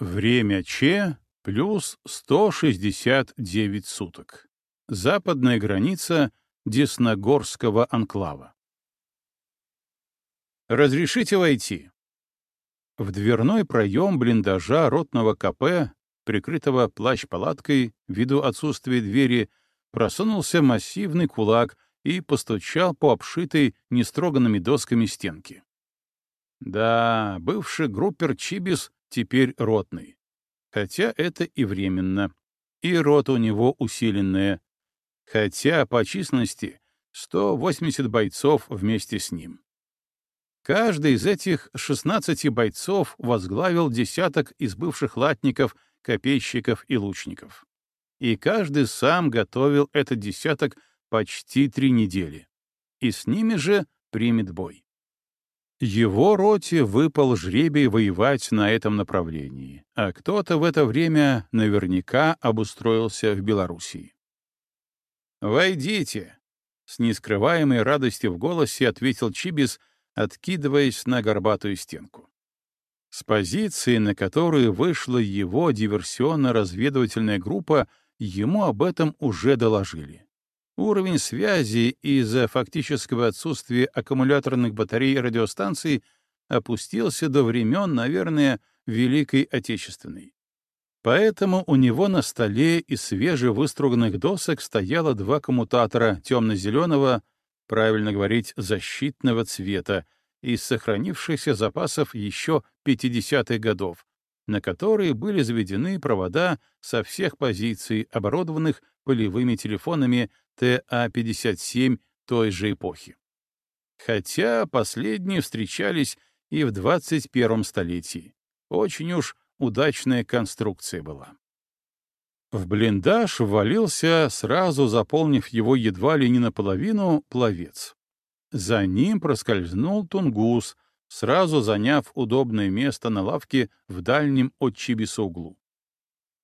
Время Че плюс 169 суток. Западная граница Десногорского анклава. «Разрешите войти?» В дверной проем блиндажа ротного КП, прикрытого плащ-палаткой ввиду отсутствия двери, просунулся массивный кулак и постучал по обшитой нестроганными досками стенки. Да, бывший группер Чибис теперь ротный. Хотя это и временно. И рота у него усиленная. Хотя по численности 180 бойцов вместе с ним. Каждый из этих 16 бойцов возглавил десяток из бывших латников, копейщиков и лучников. И каждый сам готовил этот десяток почти три недели. И с ними же примет бой. Его роте выпал жребий воевать на этом направлении, а кто-то в это время наверняка обустроился в Белоруссии. «Войдите!» — с нескрываемой радостью в голосе ответил Чибис, откидываясь на горбатую стенку. С позиции, на которую вышла его диверсионно-разведывательная группа, ему об этом уже доложили. Уровень связи из-за фактического отсутствия аккумуляторных батарей радиостанций опустился до времен, наверное, Великой Отечественной. Поэтому у него на столе из свежевыструганных досок стояло два коммутатора темно-зеленого, правильно говорить, защитного цвета, из сохранившихся запасов еще 50-х годов, на которые были заведены провода со всех позиций, оборудованных полевыми телефонами ТА-57 той же эпохи. Хотя последние встречались и в 21 столетии. Очень уж удачная конструкция была. В блиндаж ввалился, сразу заполнив его едва ли не наполовину, пловец. За ним проскользнул тунгус, сразу заняв удобное место на лавке в дальнем от Чибиса углу.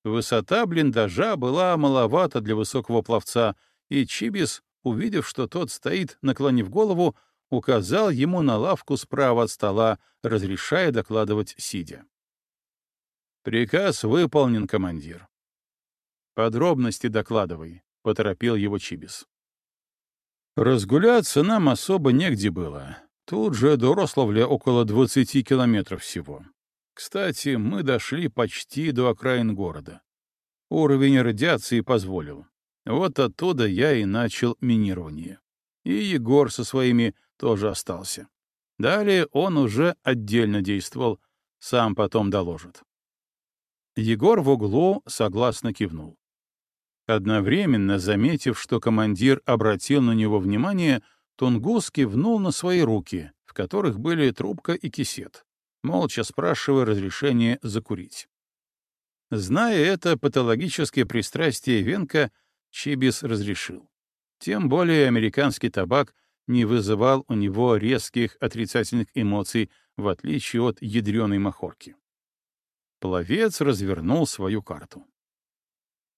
Высота блиндажа была маловата для высокого пловца, и Чибис, увидев, что тот стоит, наклонив голову, указал ему на лавку справа от стола, разрешая докладывать сидя. «Приказ выполнен, командир». «Подробности докладывай», — поторопил его Чибис. Разгуляться нам особо негде было. Тут же до Рославля около 20 километров всего. Кстати, мы дошли почти до окраин города. Уровень радиации позволил. Вот оттуда я и начал минирование. И Егор со своими тоже остался. Далее он уже отдельно действовал, сам потом доложит. Егор в углу согласно кивнул. Одновременно, заметив, что командир обратил на него внимание, Тунгус кивнул на свои руки, в которых были трубка и кисет, молча спрашивая разрешения закурить. Зная это патологическое пристрастие Венка, Чибис разрешил. Тем более американский табак не вызывал у него резких отрицательных эмоций, в отличие от ядреной махорки. Пловец развернул свою карту.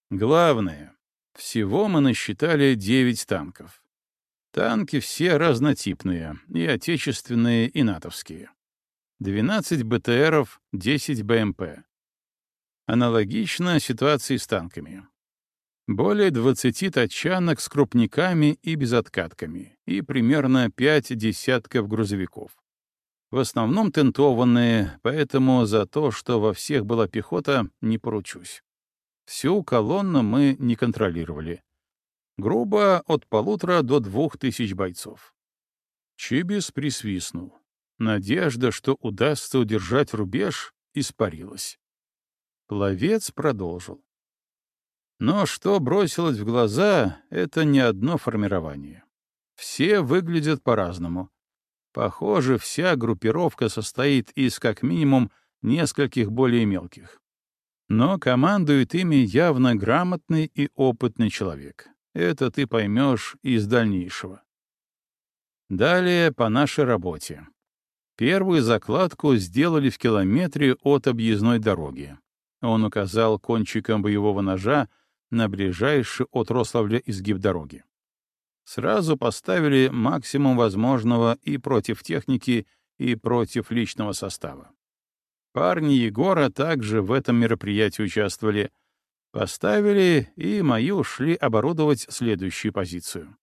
Главное, всего мы насчитали девять танков. Танки все разнотипные, и отечественные, и натовские. 12 БТРов, 10 БМП. Аналогично ситуации с танками более 20 тачанок с крупниками и безоткатками и примерно 5 десятков грузовиков. В основном тентованные, поэтому за то, что во всех была пехота, не поручусь. Всю колонну мы не контролировали. Грубо от полутора до двух тысяч бойцов. Чибис присвистнул. Надежда, что удастся удержать рубеж, испарилась. Пловец продолжил. Но что бросилось в глаза — это не одно формирование. Все выглядят по-разному. Похоже, вся группировка состоит из как минимум нескольких более мелких. Но командует ими явно грамотный и опытный человек. Это ты поймешь из дальнейшего. Далее по нашей работе. Первую закладку сделали в километре от объездной дороги. Он указал кончиком боевого ножа на ближайший от Рославля изгиб дороги. Сразу поставили максимум возможного и против техники, и против личного состава. Парни Егора также в этом мероприятии участвовали. Поставили, и мои ушли оборудовать следующую позицию.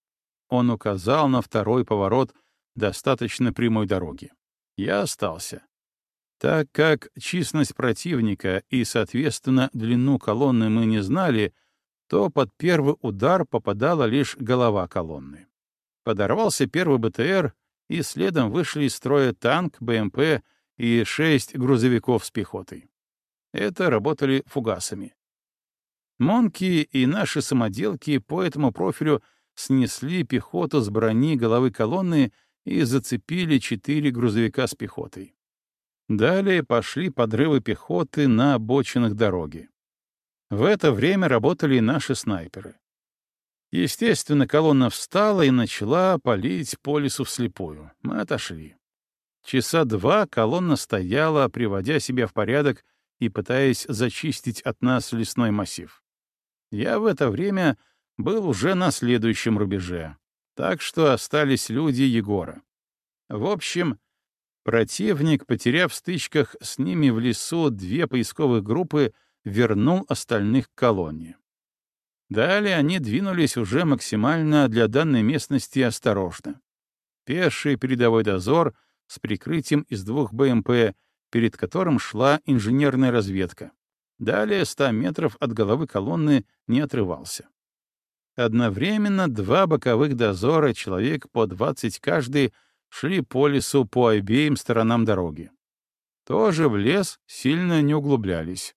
Он указал на второй поворот достаточно прямой дороги. Я остался. Так как численность противника и, соответственно, длину колонны мы не знали, то под первый удар попадала лишь голова колонны. Подорвался первый БТР, и следом вышли из строя танк, БМП и шесть грузовиков с пехотой. Это работали фугасами. Монки и наши самоделки по этому профилю снесли пехоту с брони головы колонны и зацепили четыре грузовика с пехотой. Далее пошли подрывы пехоты на обочинах дороги. В это время работали наши снайперы. Естественно, колонна встала и начала палить по лесу вслепую. Мы отошли. Часа два колонна стояла, приводя себя в порядок и пытаясь зачистить от нас лесной массив. Я в это время был уже на следующем рубеже, так что остались люди Егора. В общем, противник, потеряв в стычках с ними в лесу две поисковых группы, вернул остальных к колонне. Далее они двинулись уже максимально для данной местности осторожно. Пеший передовой дозор с прикрытием из двух БМП, перед которым шла инженерная разведка. Далее 100 метров от головы колонны не отрывался. Одновременно два боковых дозора, человек по 20 каждый, шли по лесу по обеим сторонам дороги. Тоже в лес сильно не углублялись.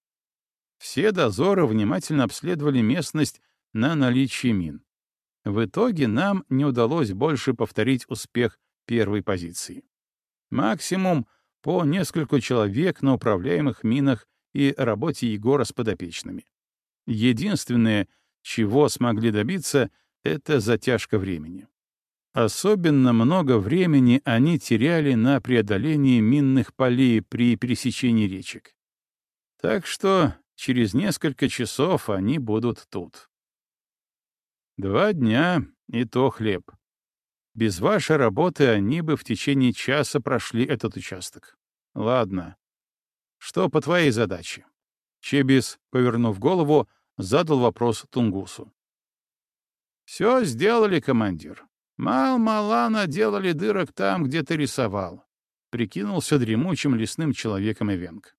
Все дозоры внимательно обследовали местность на наличие мин. В итоге нам не удалось больше повторить успех первой позиции. Максимум по несколько человек на управляемых минах и работе Егора с подопечными. Единственное, чего смогли добиться, — это затяжка времени. Особенно много времени они теряли на преодолении минных полей при пересечении речек. Так что через несколько часов они будут тут. Два дня — и то хлеб. Без вашей работы они бы в течение часа прошли этот участок. Ладно. Что по твоей задаче? Чебис, повернув голову, задал вопрос Тунгусу. «Все сделали, командир. Мал-мала наделали дырок там, где ты рисовал», — прикинулся дремучим лесным человеком Ивенг.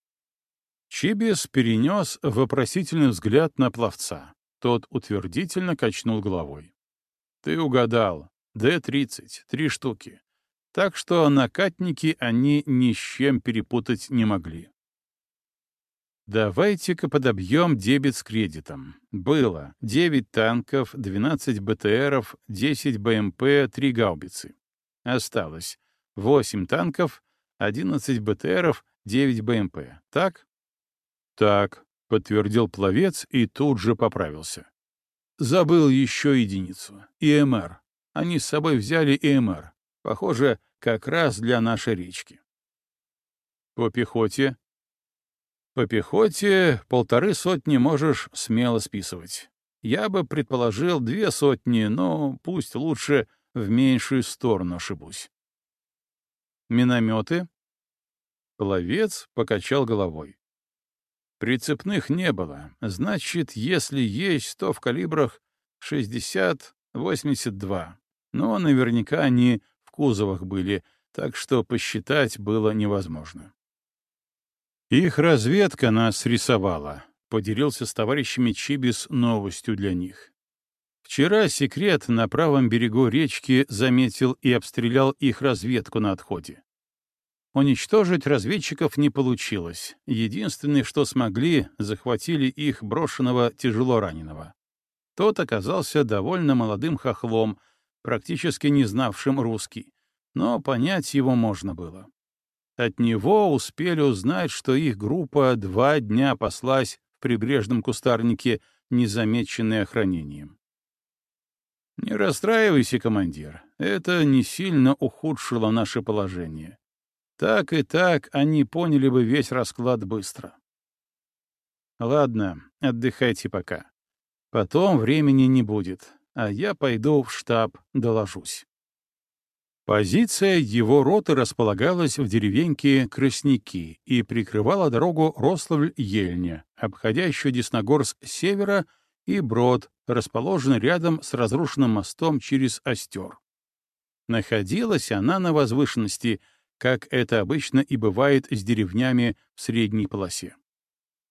Чибис перенес вопросительный взгляд на пловца. Тот утвердительно качнул головой. «Ты угадал. Д-30, три штуки. Так что накатники они ни с чем перепутать не могли. Давайте-ка подобьем дебет с кредитом. Было 9 танков, 12 БТРов, 10 БМП, 3 гаубицы. Осталось 8 танков, 11 БТРов, 9 БМП. Так? Так, подтвердил пловец и тут же поправился. Забыл еще единицу. ИМР. Они с собой взяли ИМР. Похоже, как раз для нашей речки. По пехоте по пехоте полторы сотни можешь смело списывать. Я бы предположил две сотни, но пусть лучше в меньшую сторону ошибусь. Минометы? Пловец покачал головой. Прицепных не было. Значит, если есть, то в калибрах 60-82. Но наверняка они в кузовах были, так что посчитать было невозможно. Их разведка нас рисовала, поделился с товарищами Чибис новостью для них. Вчера секрет на правом берегу речки заметил и обстрелял их разведку на отходе. Уничтожить разведчиков не получилось. Единственное, что смогли, захватили их брошенного тяжело раненого. Тот оказался довольно молодым хохлом, практически не знавшим русский, но понять его можно было. От него успели узнать, что их группа два дня паслась в прибрежном кустарнике, незамеченной охранением. «Не расстраивайся, командир, это не сильно ухудшило наше положение. Так и так они поняли бы весь расклад быстро. Ладно, отдыхайте пока. Потом времени не будет, а я пойду в штаб, доложусь. Позиция его роты располагалась в деревеньке Красники и прикрывала дорогу Рославль-Ельня, обходящую Десногорск с севера, и Брод, расположенный рядом с разрушенным мостом через Остер. Находилась она на возвышенности, как это обычно и бывает с деревнями в средней полосе.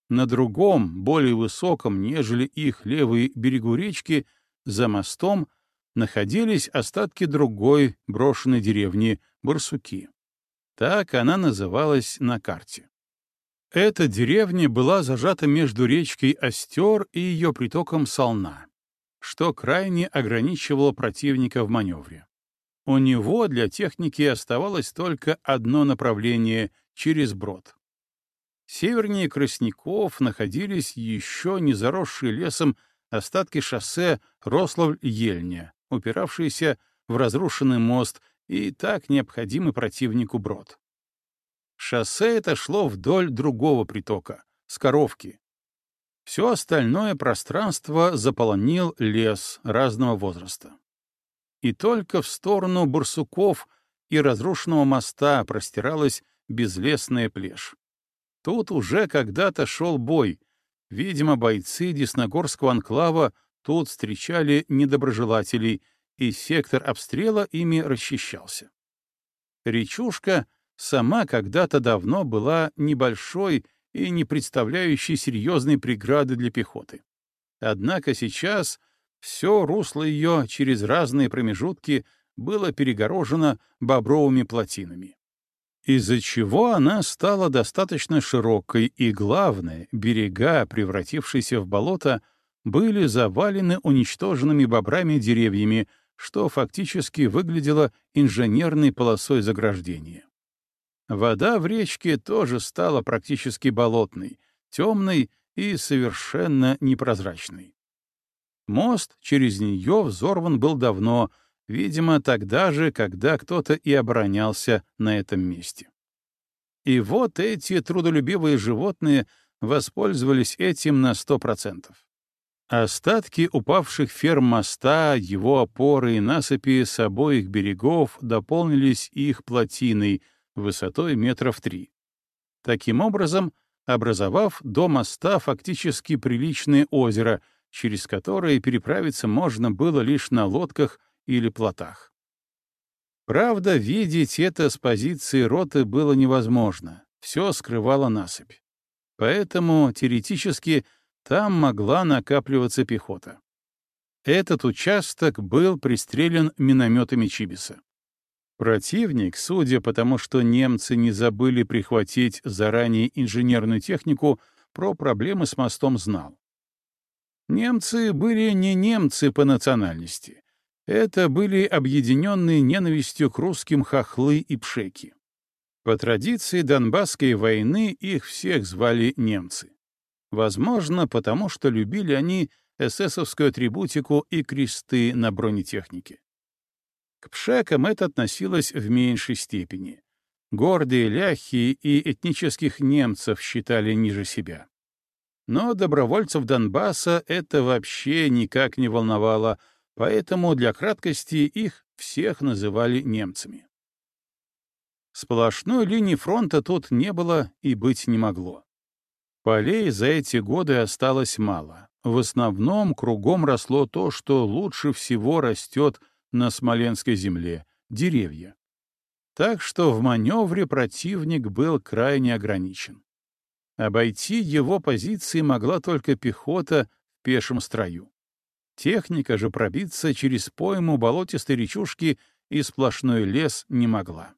На другом, более высоком, нежели их левый берегу речки, за мостом — находились остатки другой брошенной деревни Барсуки. Так она называлась на карте. Эта деревня была зажата между речкой Остер и ее притоком Солна, что крайне ограничивало противника в маневре. У него для техники оставалось только одно направление — через брод. Севернее Красняков находились еще не заросшие лесом остатки шоссе Рославль-Ельня, упиравшиеся в разрушенный мост и так необходимый противнику брод. Шоссе это шло вдоль другого притока — Скоровки. Все остальное пространство заполонил лес разного возраста. И только в сторону Барсуков и разрушенного моста простиралась безлесная плешь. Тут уже когда-то шел бой. Видимо, бойцы Десногорского анклава Тут встречали недоброжелателей, и сектор обстрела ими расчищался. Речушка сама когда-то давно была небольшой и не представляющей серьезной преграды для пехоты. Однако сейчас все русло ее через разные промежутки было перегорожено бобровыми плотинами. Из-за чего она стала достаточно широкой, и, главное, берега, превратившиеся в болото, были завалены уничтоженными бобрами деревьями, что фактически выглядело инженерной полосой заграждения. Вода в речке тоже стала практически болотной, темной и совершенно непрозрачной. Мост через нее взорван был давно, видимо, тогда же, когда кто-то и оборонялся на этом месте. И вот эти трудолюбивые животные воспользовались этим на сто процентов. Остатки упавших ферм моста, его опоры и насыпи с обоих берегов дополнились их плотиной высотой метров три. Таким образом, образовав до моста фактически приличное озеро, через которое переправиться можно было лишь на лодках или плотах. Правда, видеть это с позиции роты было невозможно, все скрывала насыпь. Поэтому теоретически — там могла накапливаться пехота. Этот участок был пристрелен минометами Чибиса. Противник, судя по тому, что немцы не забыли прихватить заранее инженерную технику, про проблемы с мостом знал. Немцы были не немцы по национальности. Это были объединенные ненавистью к русским хохлы и пшеки. По традиции Донбасской войны их всех звали немцы. Возможно, потому что любили они эсэсовскую атрибутику и кресты на бронетехнике. К пшекам это относилось в меньшей степени. Гордые ляхи и этнических немцев считали ниже себя. Но добровольцев Донбасса это вообще никак не волновало, поэтому для краткости их всех называли немцами. Сплошной линии фронта тут не было и быть не могло. Полей за эти годы осталось мало. В основном кругом росло то, что лучше всего растет на Смоленской земле — деревья. Так что в маневре противник был крайне ограничен. Обойти его позиции могла только пехота в пешем строю. Техника же пробиться через пойму болотистой речушки и сплошной лес не могла.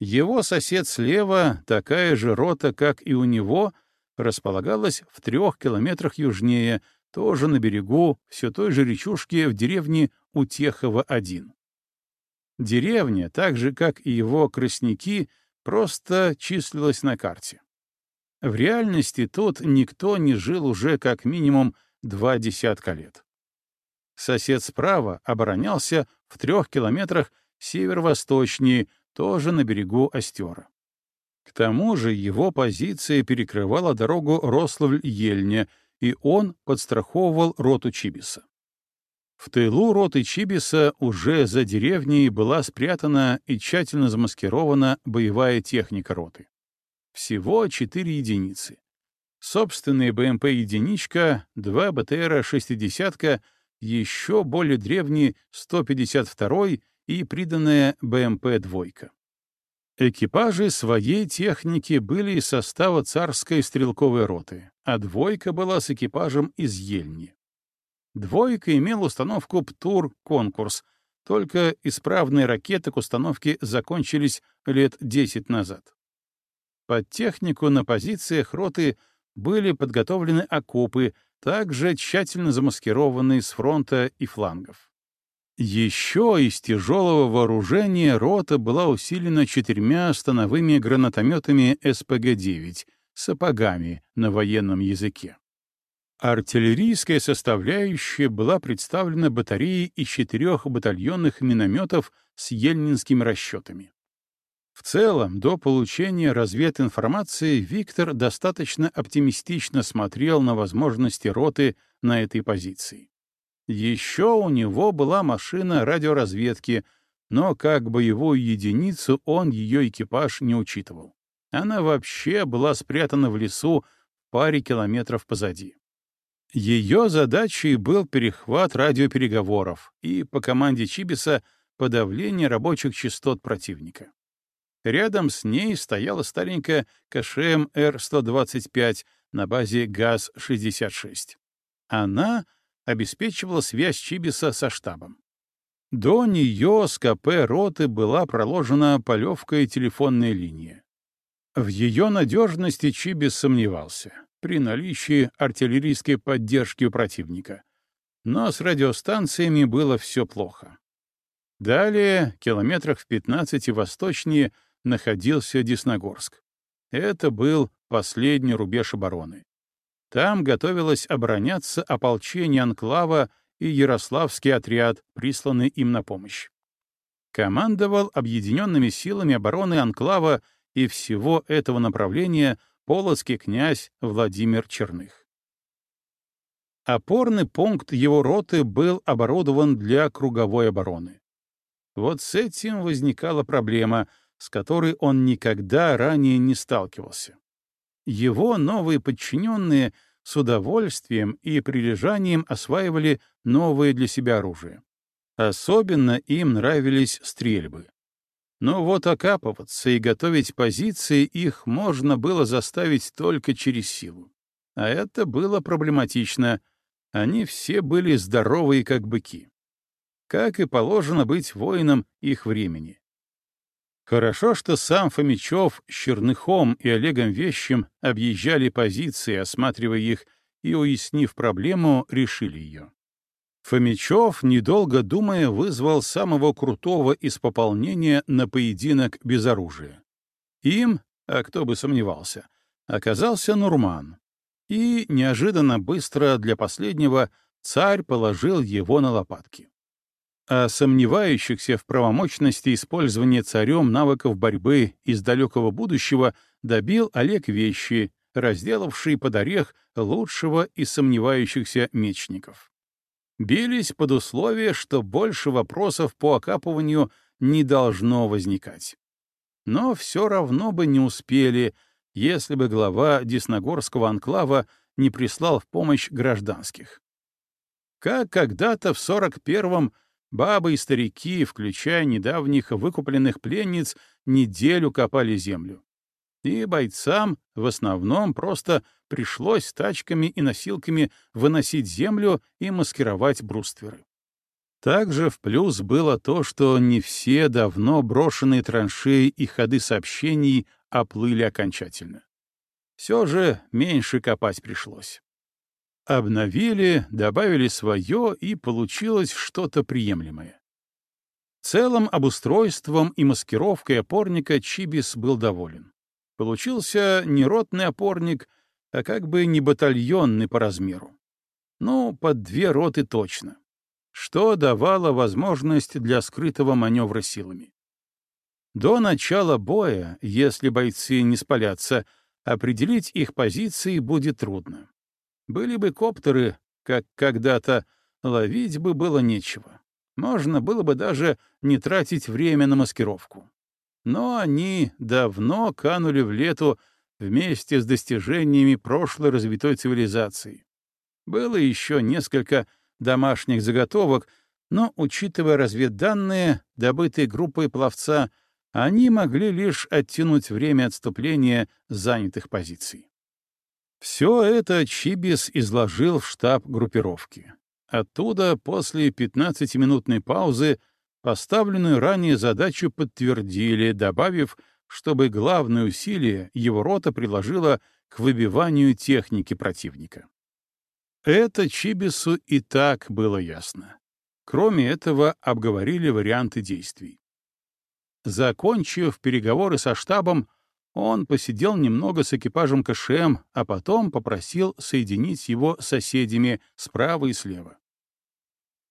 Его сосед слева, такая же рота, как и у него, располагалась в трех километрах южнее, тоже на берегу все той же речушки в деревне Утехово-1. Деревня, так же, как и его красняки, просто числилась на карте. В реальности тут никто не жил уже как минимум два десятка лет. Сосед справа оборонялся в трех километрах северо-восточнее, тоже на берегу Остера. К тому же его позиция перекрывала дорогу Рославль-Ельня, и он подстраховывал роту Чибиса. В тылу роты Чибиса уже за деревней была спрятана и тщательно замаскирована боевая техника роты. Всего четыре единицы. Собственные БМП-единичка, два БТРа-60, еще более древний 152 и приданная БМП-двойка. Экипажи своей техники были из состава царской стрелковой роты, а двойка была с экипажем из Ельни. Двойка имела установку ПТУР-конкурс, только исправные ракеты к установке закончились лет 10 назад. Под технику на позициях роты были подготовлены окопы, также тщательно замаскированные с фронта и флангов. Еще из тяжелого вооружения рота была усилена четырьмя становыми гранатометами СПГ-9, сапогами на военном языке. Артиллерийская составляющая была представлена батареей из четырех батальонных минометов с ельнинскими расчетами. В целом, до получения развединформации Виктор достаточно оптимистично смотрел на возможности роты на этой позиции. Еще у него была машина радиоразведки, но как боевую единицу он ее экипаж не учитывал. Она вообще была спрятана в лесу в паре километров позади. Ее задачей был перехват радиопереговоров и по команде Чибиса подавление рабочих частот противника. Рядом с ней стояла старенькая КШМ Р-125 на базе ГАЗ-66. Она обеспечивала связь Чибиса со штабом. До нее с КП роты была проложена полевкая телефонная линия. В ее надежности Чибис сомневался при наличии артиллерийской поддержки у противника. Но с радиостанциями было все плохо. Далее, километрах в 15 восточнее, находился Десногорск. Это был последний рубеж обороны. Там готовилось обороняться ополчение Анклава и Ярославский отряд, присланный им на помощь. Командовал объединенными силами обороны Анклава и всего этого направления — полоцкий князь Владимир Черных. Опорный пункт его роты был оборудован для круговой обороны. Вот с этим возникала проблема, с которой он никогда ранее не сталкивался. Его новые подчиненные с удовольствием и прилежанием осваивали новое для себя оружие. Особенно им нравились стрельбы. Но вот окапываться и готовить позиции их можно было заставить только через силу. А это было проблематично. Они все были здоровые, как быки. Как и положено быть воином их времени. Хорошо, что сам Фомичев с Черныхом и Олегом Вещим объезжали позиции, осматривая их, и, уяснив проблему, решили ее. Фомичев, недолго думая, вызвал самого крутого из пополнения на поединок без оружия. Им, а кто бы сомневался, оказался Нурман. И неожиданно быстро для последнего царь положил его на лопатки. А сомневающихся в правомочности использования царем навыков борьбы из далекого будущего добил Олег Вещи, разделавший под орех лучшего из сомневающихся мечников бились под условие, что больше вопросов по окапыванию не должно возникать. Но все равно бы не успели, если бы глава Десногорского анклава не прислал в помощь гражданских. Как когда-то в 41-м бабы и старики, включая недавних выкупленных пленниц, неделю копали землю и бойцам в основном просто пришлось тачками и носилками выносить землю и маскировать брустверы. Также в плюс было то, что не все давно брошенные траншеи и ходы сообщений оплыли окончательно. Все же меньше копать пришлось. Обновили, добавили свое, и получилось что-то приемлемое. Целым обустройством и маскировкой опорника Чибис был доволен. Получился не ротный опорник, а как бы не батальонный по размеру. Ну, под две роты точно. Что давало возможность для скрытого маневра силами. До начала боя, если бойцы не спалятся, определить их позиции будет трудно. Были бы коптеры, как когда-то, ловить бы было нечего. Можно было бы даже не тратить время на маскировку. Но они давно канули в лету вместе с достижениями прошлой развитой цивилизации. Было еще несколько домашних заготовок, но, учитывая разведданные, добытые группой пловца, они могли лишь оттянуть время отступления занятых позиций. Все это Чибис изложил в штаб группировки. Оттуда, после 15-минутной паузы, поставленную ранее задачу подтвердили, добавив, чтобы главное усилие его рота приложила к выбиванию техники противника. Это Чибису и так было ясно. Кроме этого, обговорили варианты действий. Закончив переговоры со штабом, он посидел немного с экипажем КШМ, а потом попросил соединить его с соседями справа и слева.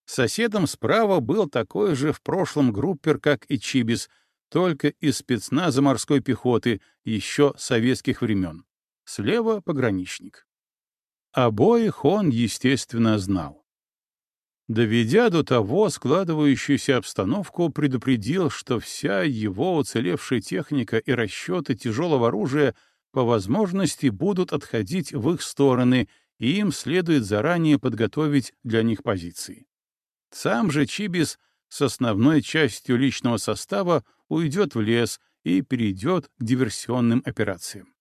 Соседом справа был такой же в прошлом группер, как и Чибис, только из спецназа морской пехоты, еще советских времен. Слева — пограничник. Обоих он, естественно, знал доведя до того складывающуюся обстановку, предупредил, что вся его уцелевшая техника и расчеты тяжелого оружия по возможности будут отходить в их стороны, и им следует заранее подготовить для них позиции. Сам же Чибис с основной частью личного состава уйдет в лес и перейдет к диверсионным операциям.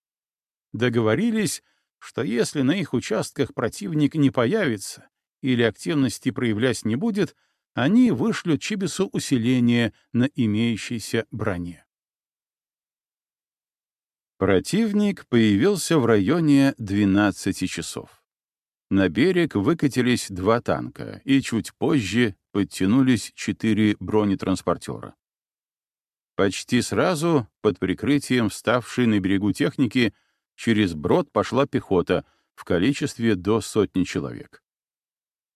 Договорились, что если на их участках противник не появится, или активности проявлять не будет, они вышлют Чибису усиление на имеющейся броне. Противник появился в районе 12 часов. На берег выкатились два танка, и чуть позже подтянулись четыре бронетранспортера. Почти сразу, под прикрытием вставшей на берегу техники, через брод пошла пехота в количестве до сотни человек.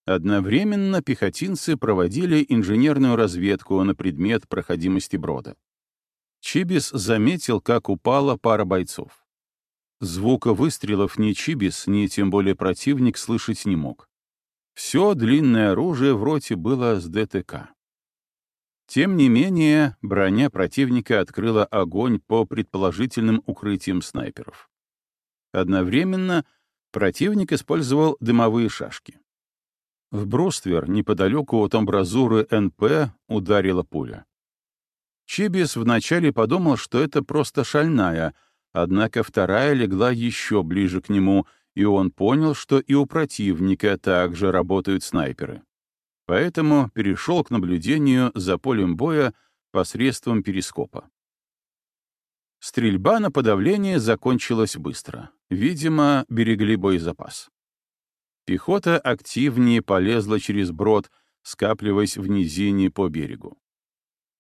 Одновременно пехотинцы проводили инженерную разведку на предмет проходимости брода. Чибис заметил, как упала пара бойцов. Звука выстрелов ни Чибис, ни тем более противник слышать не мог. Все длинное оружие в роте было с ДТК. Тем не менее, броня противника открыла огонь по предположительным укрытиям снайперов. Одновременно противник использовал дымовые шашки. В бруствер, неподалеку от амбразуры НП, ударила пуля. Чибис вначале подумал, что это просто шальная, однако вторая легла еще ближе к нему, и он понял, что и у противника также работают снайперы. Поэтому перешел к наблюдению за полем боя посредством перископа. Стрельба на подавление закончилась быстро. Видимо, берегли боезапас. Пехота активнее полезла через брод, скапливаясь в низине по берегу.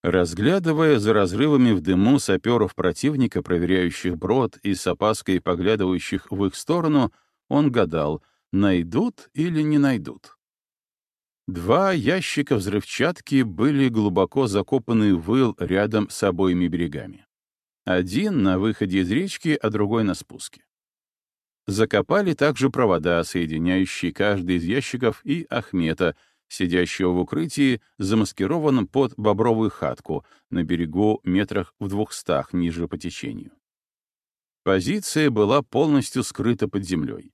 Разглядывая за разрывами в дыму саперов противника, проверяющих брод и с опаской поглядывающих в их сторону, он гадал, найдут или не найдут. Два ящика взрывчатки были глубоко закопаны в выл рядом с обоими берегами. Один на выходе из речки, а другой на спуске. Закопали также провода, соединяющие каждый из ящиков, и Ахмета, сидящего в укрытии, замаскированном под бобровую хатку на берегу метрах в двухстах ниже по течению. Позиция была полностью скрыта под землей.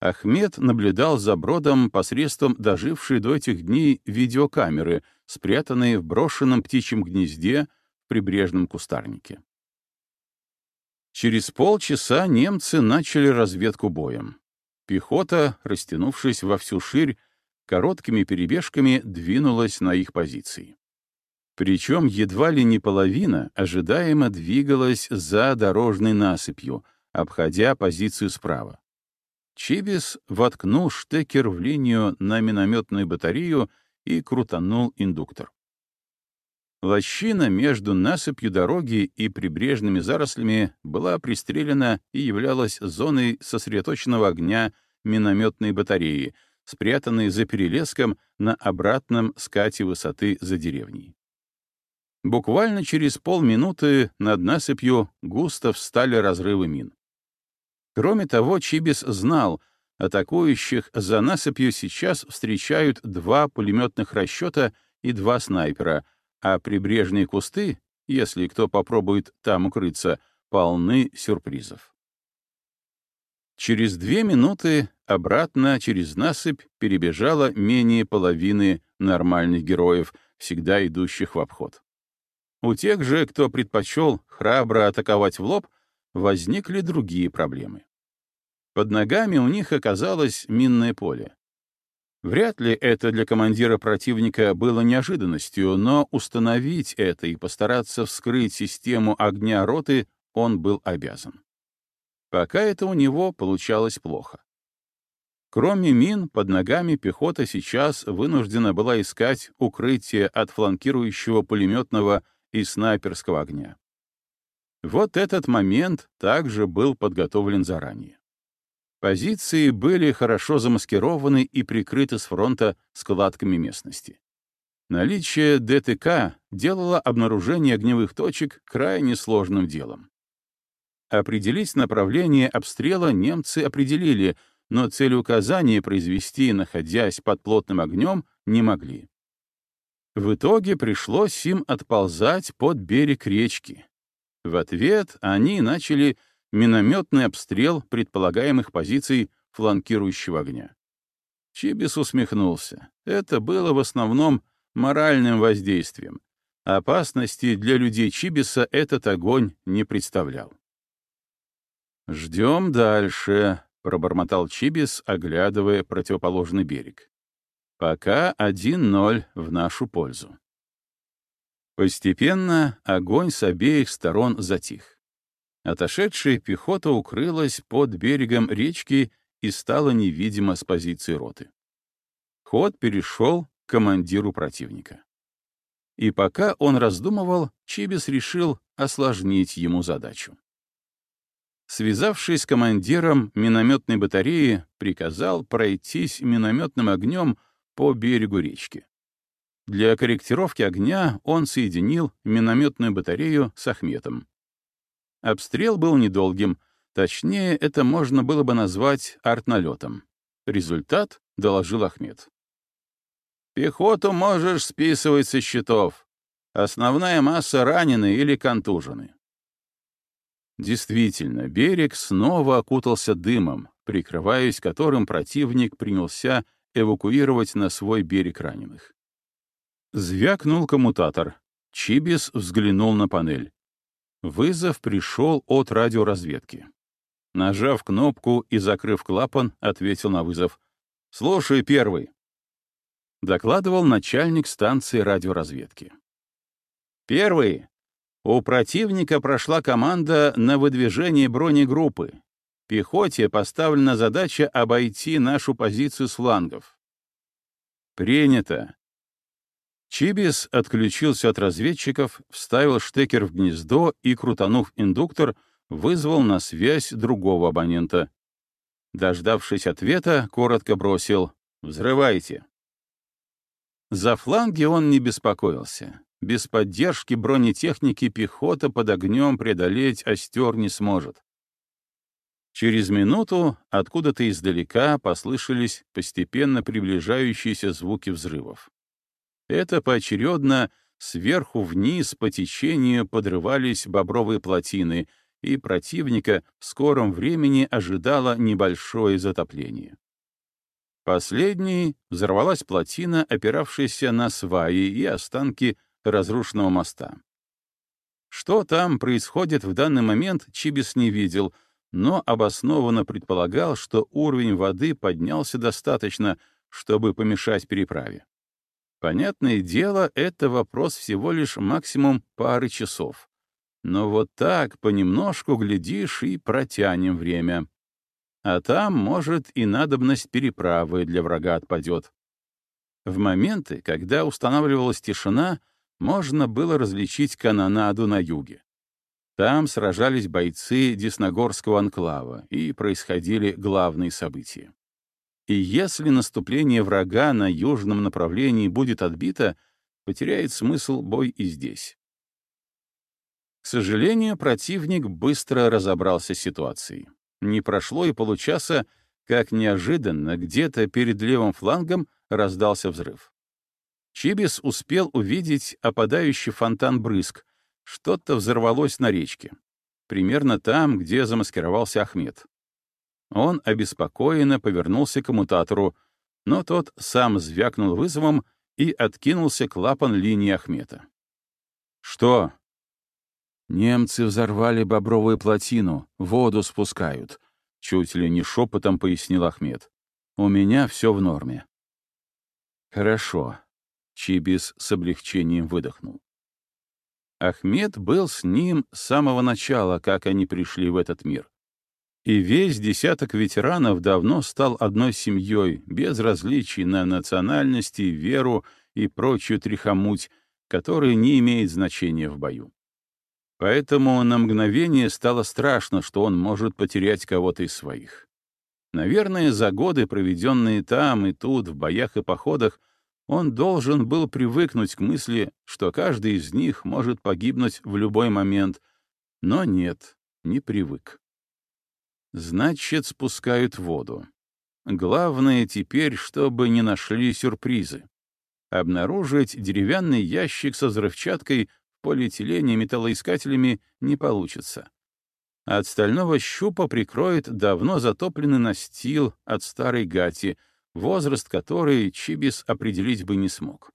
Ахмед наблюдал за бродом посредством дожившей до этих дней видеокамеры, спрятанной в брошенном птичьем гнезде в прибрежном кустарнике. Через полчаса немцы начали разведку боем. Пехота, растянувшись во всю ширь, короткими перебежками двинулась на их позиции. Причем едва ли не половина ожидаемо двигалась за дорожной насыпью, обходя позицию справа. Чибис воткнул штекер в линию на минометную батарею и крутанул индуктор. Лощина между насыпью дороги и прибрежными зарослями была пристрелена и являлась зоной сосредоточенного огня минометной батареи, спрятанной за перелеском на обратном скате высоты за деревней. Буквально через полминуты над насыпью густо встали разрывы мин. Кроме того, Чибис знал, атакующих за насыпью сейчас встречают два пулеметных расчета и два снайпера, а прибрежные кусты, если кто попробует там укрыться, полны сюрпризов. Через две минуты обратно через насыпь перебежало менее половины нормальных героев, всегда идущих в обход. У тех же, кто предпочел храбро атаковать в лоб, возникли другие проблемы. Под ногами у них оказалось минное поле. Вряд ли это для командира противника было неожиданностью, но установить это и постараться вскрыть систему огня роты он был обязан. Пока это у него получалось плохо. Кроме мин, под ногами пехота сейчас вынуждена была искать укрытие от фланкирующего пулеметного и снайперского огня. Вот этот момент также был подготовлен заранее. Позиции были хорошо замаскированы и прикрыты с фронта складками местности. Наличие ДТК делало обнаружение огневых точек крайне сложным делом. Определить направление обстрела немцы определили, но целеуказание произвести, находясь под плотным огнем, не могли. В итоге пришлось им отползать под берег речки. В ответ они начали минометный обстрел предполагаемых позиций фланкирующего огня. Чибис усмехнулся. Это было в основном моральным воздействием. Опасности для людей Чибиса этот огонь не представлял. «Ждем дальше», — пробормотал Чибис, оглядывая противоположный берег. Пока 1-0 в нашу пользу. Постепенно огонь с обеих сторон затих. Отошедшая пехота укрылась под берегом речки и стала невидима с позиции роты. Ход перешел к командиру противника. И пока он раздумывал, Чибис решил осложнить ему задачу. Связавшись с командиром минометной батареи, приказал пройтись минометным огнем по берегу речки. Для корректировки огня он соединил минометную батарею с Ахметом. Обстрел был недолгим, точнее, это можно было бы назвать артналетом. Результат доложил Ахмед. «Пехоту можешь списывать со счетов. Основная масса ранены или контужены». Действительно, берег снова окутался дымом, прикрываясь которым противник принялся эвакуировать на свой берег раненых. Звякнул коммутатор. Чибис взглянул на панель. Вызов пришел от радиоразведки. Нажав кнопку и закрыв клапан, ответил на вызов. «Слушай, первый!» Докладывал начальник станции радиоразведки. «Первый! У противника прошла команда на выдвижение бронегруппы. Пехоте поставлена задача обойти нашу позицию с флангов. Принято. Чибис отключился от разведчиков, вставил штекер в гнездо и, крутанув индуктор, вызвал на связь другого абонента. Дождавшись ответа, коротко бросил «Взрывайте». За фланги он не беспокоился. Без поддержки бронетехники пехота под огнем преодолеть остер не сможет. Через минуту откуда-то издалека послышались постепенно приближающиеся звуки взрывов. Это поочередно сверху вниз по течению подрывались бобровые плотины, и противника в скором времени ожидало небольшое затопление. Последней взорвалась плотина, опиравшаяся на сваи и останки разрушенного моста. Что там происходит в данный момент, Чибис не видел — но обоснованно предполагал, что уровень воды поднялся достаточно, чтобы помешать переправе. Понятное дело, это вопрос всего лишь максимум пары часов. Но вот так понемножку глядишь и протянем время. А там, может, и надобность переправы для врага отпадет. В моменты, когда устанавливалась тишина, можно было различить канонаду на юге. Там сражались бойцы Десногорского анклава, и происходили главные события. И если наступление врага на южном направлении будет отбито, потеряет смысл бой и здесь. К сожалению, противник быстро разобрался с ситуацией. Не прошло и получаса, как неожиданно где-то перед левым флангом раздался взрыв. Чибис успел увидеть опадающий фонтан брызг. Что-то взорвалось на речке. Примерно там, где замаскировался Ахмед. Он обеспокоенно повернулся к коммутатору, но тот сам звякнул вызовом и откинулся клапан линии Ахмета. «Что?» «Немцы взорвали бобровую плотину, воду спускают», — чуть ли не шепотом пояснил Ахмед. «У меня все в норме». «Хорошо», — Чибис с облегчением выдохнул. Ахмед был с ним с самого начала, как они пришли в этот мир. И весь десяток ветеранов давно стал одной семьей, без различий на национальности, веру и прочую трихомуть, которая не имеет значения в бою. Поэтому на мгновение стало страшно, что он может потерять кого-то из своих. Наверное, за годы, проведенные там и тут, в боях и походах, он должен был привыкнуть к мысли, что каждый из них может погибнуть в любой момент, но нет, не привык. Значит, спускают воду. Главное теперь, чтобы не нашли сюрпризы. Обнаружить деревянный ящик со взрывчаткой в полиэтилене металлоискателями не получится. От стального щупа прикроет давно затопленный настил от старой гати, возраст которой Чибис определить бы не смог.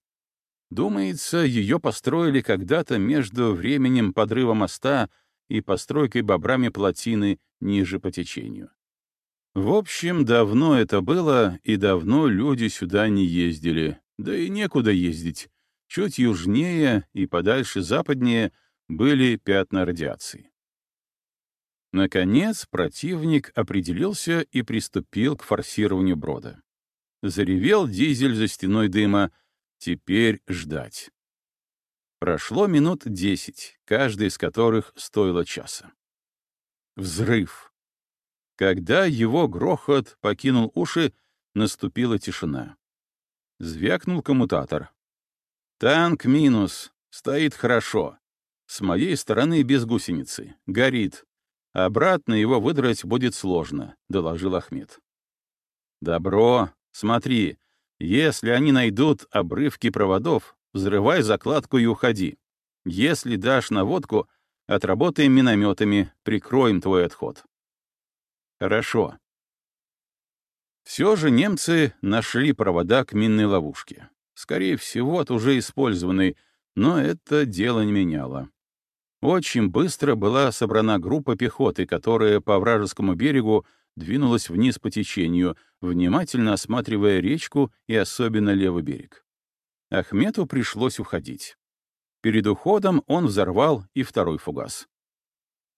Думается, ее построили когда-то между временем подрыва моста и постройкой бобрами плотины ниже по течению. В общем, давно это было, и давно люди сюда не ездили, да и некуда ездить. Чуть южнее и подальше западнее были пятна радиации. Наконец, противник определился и приступил к форсированию брода. Заревел дизель за стеной дыма. Теперь ждать. Прошло минут десять, каждый из которых стоило часа. Взрыв. Когда его грохот покинул уши, наступила тишина. Звякнул коммутатор. «Танк минус. Стоит хорошо. С моей стороны без гусеницы. Горит. Обратно его выдрать будет сложно», — доложил Ахмед. «Добро. Смотри. Если они найдут обрывки проводов, взрывай закладку и уходи. Если дашь наводку, отработаем минометами, прикроем твой отход. Хорошо. Все же немцы нашли провода к минной ловушке. Скорее всего, от уже использованной, но это дело не меняло. Очень быстро была собрана группа пехоты, которая по вражескому берегу двинулась вниз по течению, внимательно осматривая речку и особенно левый берег. Ахмету пришлось уходить. Перед уходом он взорвал и второй фугас.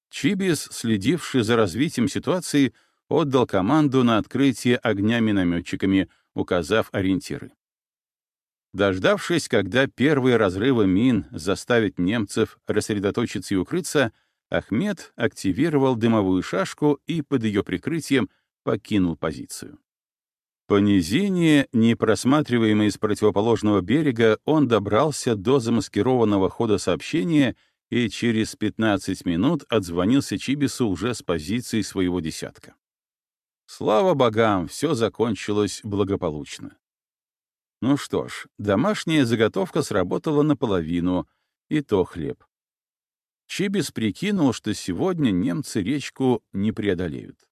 Чибис, следивший за развитием ситуации, отдал команду на открытие огня минометчиками, указав ориентиры. Дождавшись, когда первые разрывы мин заставят немцев рассредоточиться и укрыться, Ахмед активировал дымовую шашку и под ее прикрытием покинул позицию. По низине, не просматриваемой с противоположного берега, он добрался до замаскированного хода сообщения и через 15 минут отзвонился Чибису уже с позиции своего десятка. Слава богам, все закончилось благополучно. Ну что ж, домашняя заготовка сработала наполовину, и то хлеб. Чибис прикинул, что сегодня немцы речку не преодолеют.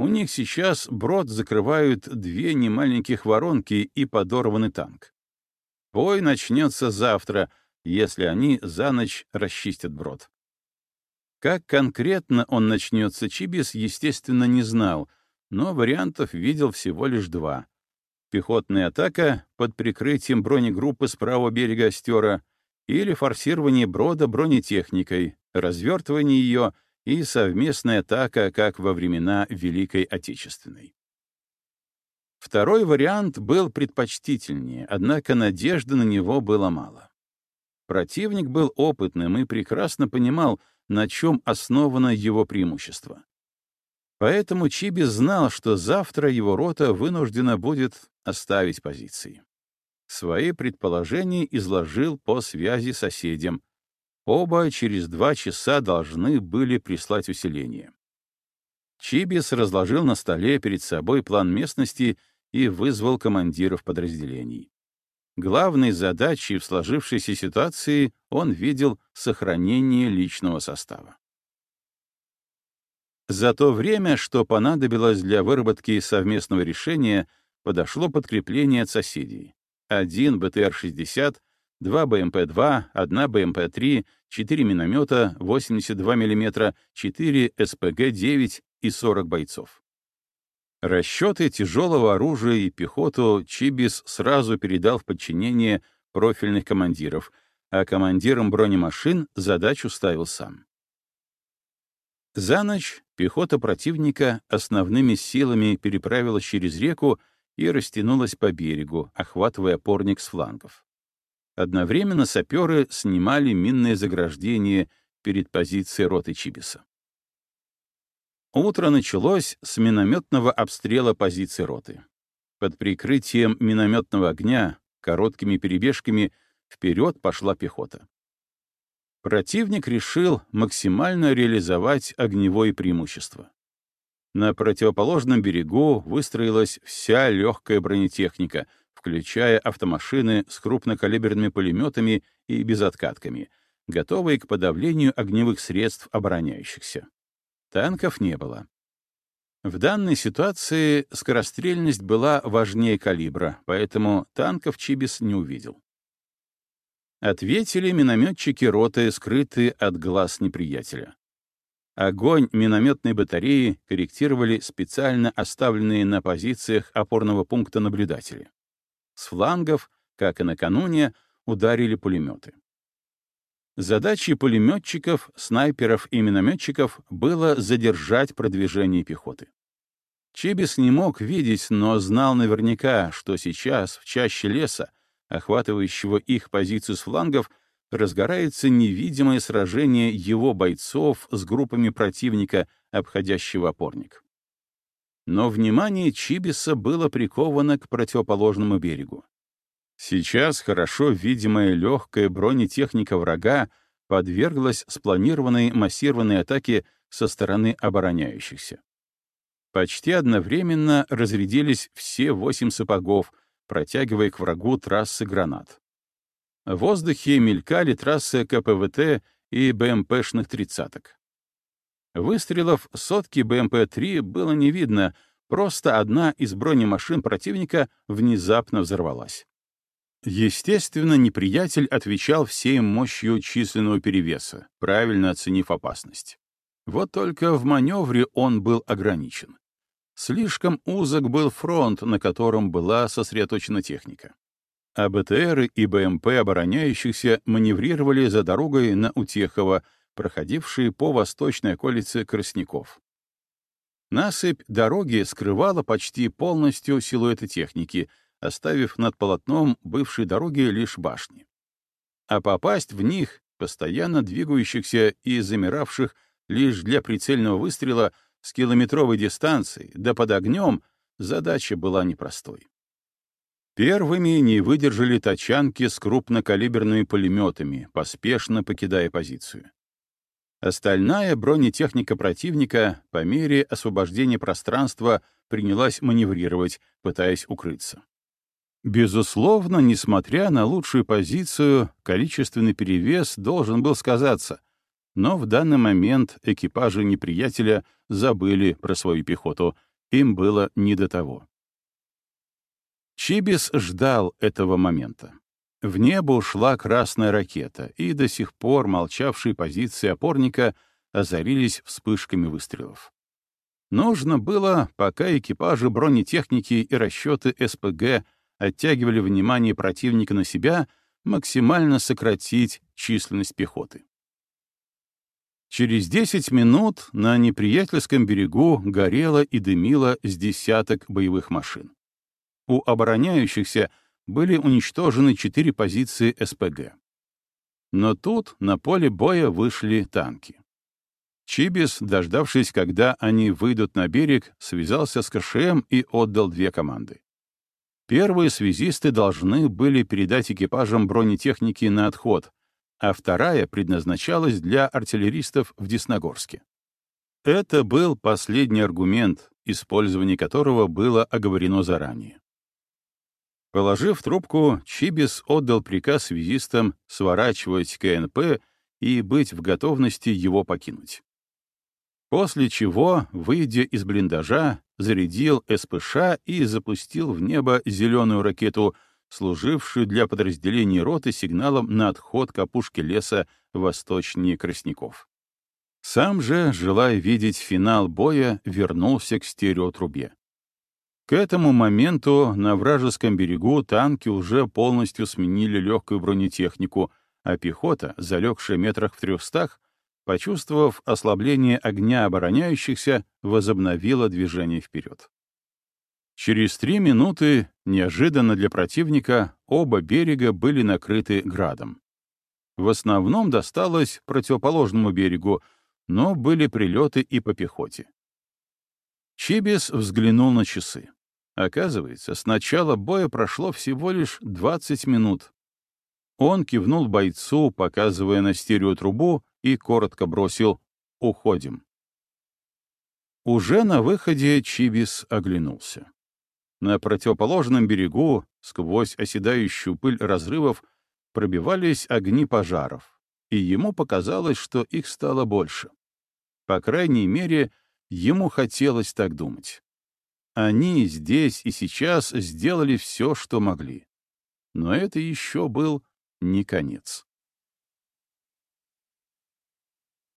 У них сейчас брод закрывают две немаленьких воронки и подорванный танк. Бой начнется завтра, если они за ночь расчистят брод. Как конкретно он начнется, Чибис, естественно, не знал, но вариантов видел всего лишь два. Пехотная атака под прикрытием бронегруппы с правого берега Остера или форсирование брода бронетехникой, развертывание ее — и совместная атака, как во времена Великой Отечественной. Второй вариант был предпочтительнее, однако надежды на него было мало. Противник был опытным и прекрасно понимал, на чем основано его преимущество. Поэтому Чиби знал, что завтра его рота вынуждена будет оставить позиции. Свои предположения изложил по связи соседям, Оба через два часа должны были прислать усиление. Чибис разложил на столе перед собой план местности и вызвал командиров подразделений. Главной задачей в сложившейся ситуации он видел сохранение личного состава. За то время, что понадобилось для выработки совместного решения, подошло подкрепление от соседей. Один БТР-60, два БМП-2, одна БМП-3, четыре миномета, 82 мм, четыре СПГ-9 и 40 бойцов. Расчеты тяжелого оружия и пехоту Чибис сразу передал в подчинение профильных командиров, а командиром бронемашин задачу ставил сам. За ночь пехота противника основными силами переправилась через реку и растянулась по берегу, охватывая опорник с флангов. Одновременно саперы снимали минное заграждение перед позицией роты Чибиса. Утро началось с минометного обстрела позиции роты. Под прикрытием минометного огня, короткими перебежками, вперед пошла пехота. Противник решил максимально реализовать огневое преимущество. На противоположном берегу выстроилась вся легкая бронетехника, включая автомашины с крупнокалиберными пулеметами и безоткатками, готовые к подавлению огневых средств обороняющихся. Танков не было. В данной ситуации скорострельность была важнее калибра, поэтому танков Чибис не увидел. Ответили минометчики роты, скрытые от глаз неприятеля. Огонь минометной батареи корректировали специально оставленные на позициях опорного пункта наблюдатели. С флангов, как и накануне, ударили пулеметы. Задачей пулеметчиков, снайперов и минометчиков было задержать продвижение пехоты. Чибис не мог видеть, но знал наверняка, что сейчас в чаще леса, охватывающего их позицию с флангов, разгорается невидимое сражение его бойцов с группами противника, обходящего опорник. Но внимание Чибиса было приковано к противоположному берегу. Сейчас хорошо видимая легкая бронетехника врага подверглась спланированной массированной атаке со стороны обороняющихся. Почти одновременно разрядились все восемь сапогов, протягивая к врагу трассы гранат. В воздухе мелькали трассы КПВТ и БМПшных тридцаток. Выстрелов сотки БМП-3 было не видно, просто одна из бронемашин противника внезапно взорвалась. Естественно, неприятель отвечал всей мощью численного перевеса, правильно оценив опасность. Вот только в маневре он был ограничен. Слишком узок был фронт, на котором была сосредоточена техника. А БТРы и БМП обороняющихся маневрировали за дорогой на Утехово, проходившие по восточной околице Красняков. Насыпь дороги скрывала почти полностью силуэты техники — оставив над полотном бывшей дороги лишь башни. А попасть в них, постоянно двигающихся и замиравших лишь для прицельного выстрела с километровой дистанции, да под огнем, задача была непростой. Первыми не выдержали тачанки с крупнокалиберными пулеметами, поспешно покидая позицию. Остальная бронетехника противника по мере освобождения пространства принялась маневрировать, пытаясь укрыться. Безусловно, несмотря на лучшую позицию, количественный перевес должен был сказаться, но в данный момент экипажи неприятеля забыли про свою пехоту, им было не до того. Чибис ждал этого момента. В небо ушла красная ракета, и до сих пор молчавшие позиции опорника озарились вспышками выстрелов. Нужно было, пока экипажи бронетехники и расчеты СПГ оттягивали внимание противника на себя, максимально сократить численность пехоты. Через 10 минут на неприятельском берегу горело и дымило с десяток боевых машин. У обороняющихся были уничтожены четыре позиции СПГ. Но тут на поле боя вышли танки. Чибис, дождавшись, когда они выйдут на берег, связался с КШМ и отдал две команды. Первые связисты должны были передать экипажам бронетехники на отход, а вторая предназначалась для артиллеристов в Десногорске. Это был последний аргумент, использование которого было оговорено заранее. Положив трубку, Чибис отдал приказ связистам сворачивать КНП и быть в готовности его покинуть. После чего, выйдя из блиндажа, зарядил СПШ и запустил в небо зеленую ракету, служившую для подразделений роты сигналом на отход к опушке леса восточнее Красняков. Сам же, желая видеть финал боя, вернулся к стереотрубе. К этому моменту на вражеском берегу танки уже полностью сменили легкую бронетехнику, а пехота, залегшая метрах в трехстах, почувствовав ослабление огня обороняющихся, возобновила движение вперед. Через три минуты, неожиданно для противника, оба берега были накрыты градом. В основном досталось противоположному берегу, но были прилеты и по пехоте. Чибис взглянул на часы. Оказывается, с начала боя прошло всего лишь 20 минут. Он кивнул бойцу, показывая на стереотрубу, и коротко бросил «Уходим». Уже на выходе Чибис оглянулся. На противоположном берегу, сквозь оседающую пыль разрывов, пробивались огни пожаров, и ему показалось, что их стало больше. По крайней мере, ему хотелось так думать. Они здесь и сейчас сделали все, что могли. Но это еще был не конец.